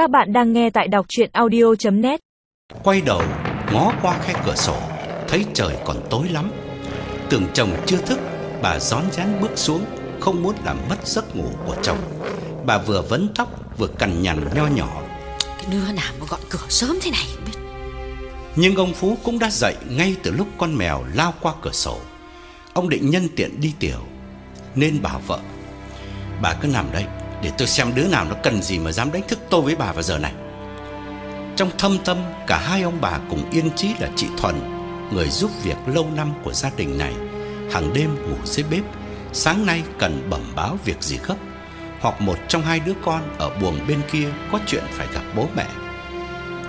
Các bạn đang nghe tại đọc chuyện audio.net Quay đầu ngó qua khe cửa sổ Thấy trời còn tối lắm. Tưởng chồng chưa thức Bà rón rén bước xuống Không muốn làm mất giấc ngủ của chồng. Bà vừa vấn tóc vừa cằn nhằn nho nhỏ. Cái đứa nào mà gọi cửa sớm thế này biết. Nhưng ông Phú cũng đã dậy Ngay từ lúc con mèo lao qua cửa sổ. Ông định nhân tiện đi tiểu Nên bảo vợ Bà cứ nằm đây để tôi xem đứa nào nó cần gì mà dám đánh thức tôi với bà vào giờ này. Trong thâm tâm, Cả hai ông bà cùng yên chí là chị Thuần Người giúp việc lâu năm của gia đình này, hàng đêm ngủ dưới bếp, Sáng nay cần bẩm báo việc gì gấp, Hoặc một trong hai đứa con Ở buồng bên kia có chuyện phải gặp bố mẹ.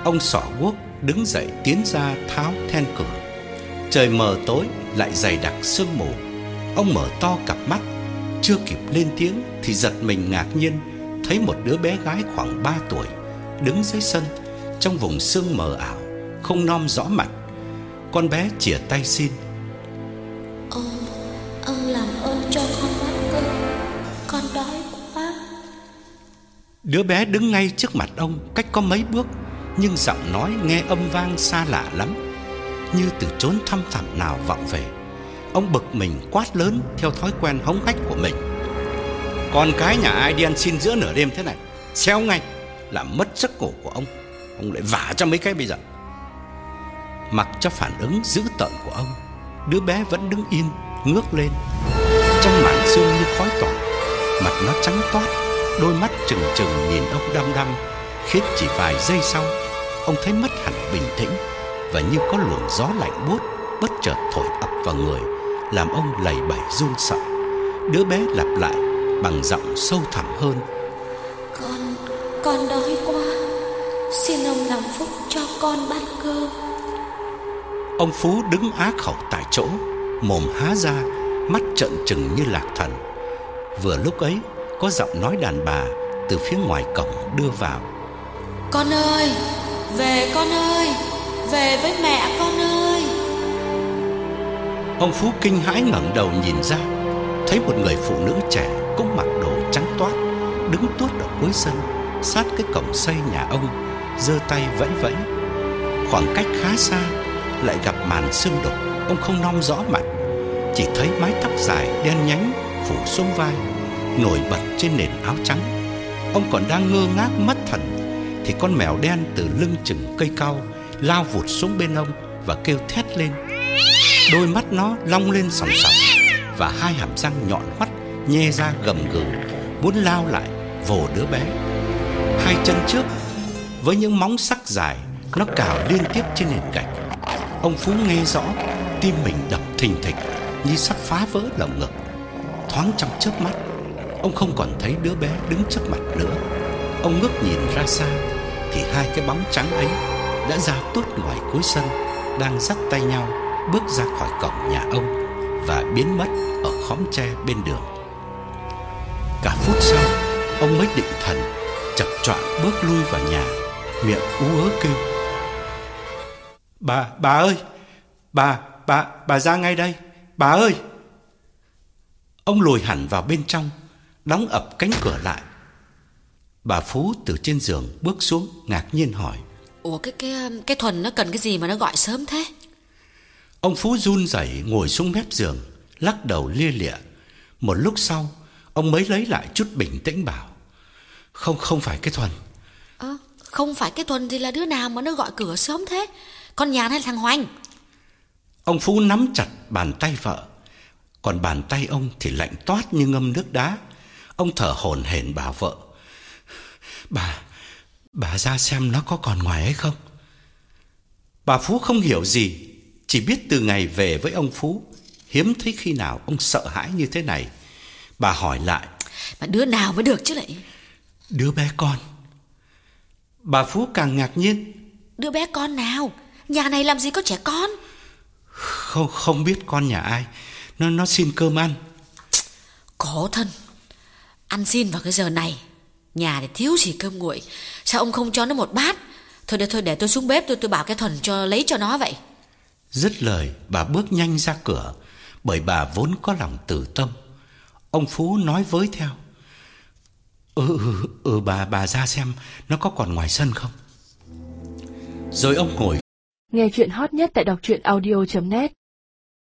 Ông sỏ guốc đứng dậy tiến ra tháo then cửa. Trời mờ tối, lại dày đặc sương mù. Ông mở to cặp mắt chưa kịp lên tiếng Thì giật mình ngạc nhiên Thấy một đứa bé gái khoảng 3 tuổi Đứng dưới sân Trong vùng sương mờ ảo Không nom rõ mặt. Con bé chìa tay xin. Ông, ông làm ơn cho con bát cơm Con đói quá. Đứa bé đứng ngay trước mặt ông Cách có mấy bước Nhưng giọng nói nghe âm vang xa lạ lắm Như từ chốn thăm thẳm nào vọng về Ông bực mình quát lớn Theo thói quen hống hách của mình. Con cái nhà ai đi ăn xin giữa nửa đêm thế này, Xéo ngay Làm mất giấc ngủ của ông. Ông lại vả cho mấy cái bây giờ. Mặc cho phản ứng dữ tợn của ông, Đứa bé vẫn đứng yên, Ngước lên. Trong màn sương như khói tỏa, Mặt nó trắng toát, Đôi mắt trừng trừng nhìn ông đăm đăm. Khiến chỉ vài giây sau, Ông thấy mất hẳn bình tĩnh Và như có luồng gió lạnh buốt Bất chợt thổi ập vào người. Làm ông lầy bẩy run sợ. Đứa bé lặp lại Bằng giọng sâu thẳm hơn. Con, con đói quá. Xin ông làm phúc cho con bát cơm. Ông Phú đứng á khẩu tại chỗ Mồm há ra Mắt trợn trừng như lạc thần. Vừa lúc ấy Có giọng nói đàn bà Từ phía ngoài cổng đưa vào. Con ơi, về con ơi Về với mẹ con ơi Ông Phú kinh hãi ngẩng đầu nhìn ra, Thấy một người phụ nữ trẻ Cũng mặc đồ trắng toát, Đứng tuốt ở cuối sân, Sát cái cổng xây nhà ông, giơ tay vẫy vẫy. Khoảng cách khá xa, Lại gặp màn sương đục, Ông không nom rõ mặt, Chỉ thấy mái tóc dài đen nhánh Phủ xuống vai, Nổi bật trên nền áo trắng. Ông còn đang ngơ ngác mất thần, Thì con mèo đen từ lưng chừng cây cao Lao vụt xuống bên ông Và kêu thét lên. Đôi mắt nó long lên sòng sòng Và hai hàm răng nhọn hoắt Nhe ra gầm gừ, Muốn lao lại vồ đứa bé. Hai chân trước, Với những móng sắc dài, Nó cào liên tiếp trên nền gạch. Ông Phú nghe rõ, Tim mình đập thình thịch Như sắp phá vỡ lồng ngực. Thoáng trong chớp mắt, Ông không còn thấy đứa bé đứng trước mặt nữa. Ông ngước nhìn ra xa, Thì hai cái bóng trắng ấy Đã ra tuốt ngoài cuối sân, Đang dắt tay nhau Bước ra khỏi cổng nhà ông Và biến mất ở khóm tre bên đường. Cả phút sau Ông mới định thần Chập choạng bước lui vào nhà Miệng ú ớ kêu. Bà, bà ơi Bà, bà, bà ra ngay đây Bà ơi! Ông lùi hẳn vào bên trong Đóng ập cánh cửa lại. Bà Phú từ trên giường bước xuống Ngạc nhiên hỏi. Ủa cái cái cái Thuần nó cần cái gì mà nó gọi sớm thế? Ông Phú run rẩy ngồi xuống mép giường Lắc đầu lia lịa. Một lúc sau Ông mới lấy lại chút bình tĩnh bảo Không không phải cái Thuần. Ơ không phải cái Thuần thì là đứa nào mà nó gọi cửa sớm thế? Con Nhàn hay thằng Hoành? Ông Phú nắm chặt bàn tay vợ Còn bàn tay ông thì lạnh toát như ngâm nước đá. Ông thở hổn hển bảo vợ Bà Bà ra xem nó có còn ngoài hay không? Bà Phú không hiểu gì Chỉ biết từ ngày về với ông Phú Hiếm thấy khi nào ông sợ hãi như thế này. Bà hỏi lại Mà đứa nào mới được chứ lại? Đứa bé con. Bà Phú càng ngạc nhiên Đứa bé con nào? Nhà này làm gì có trẻ con? Không không biết con nhà ai. Nó nó xin cơm ăn. Khổ thân Ăn xin vào cái giờ này Nhà thì thiếu gì cơm nguội. Sao ông không cho nó một bát? Thôi để thôi để tôi xuống bếp tôi tôi bảo cái Thuần cho lấy cho nó vậy Dứt lời bà bước nhanh ra cửa Bởi bà vốn có lòng từ tâm. Ông Phú nói với theo Ừ, ừ, ừ bà, bà ra xem nó có còn ngoài sân không? Rồi ông ngồi. Nghe chuyện hot nhất tại đọc truyện audio.net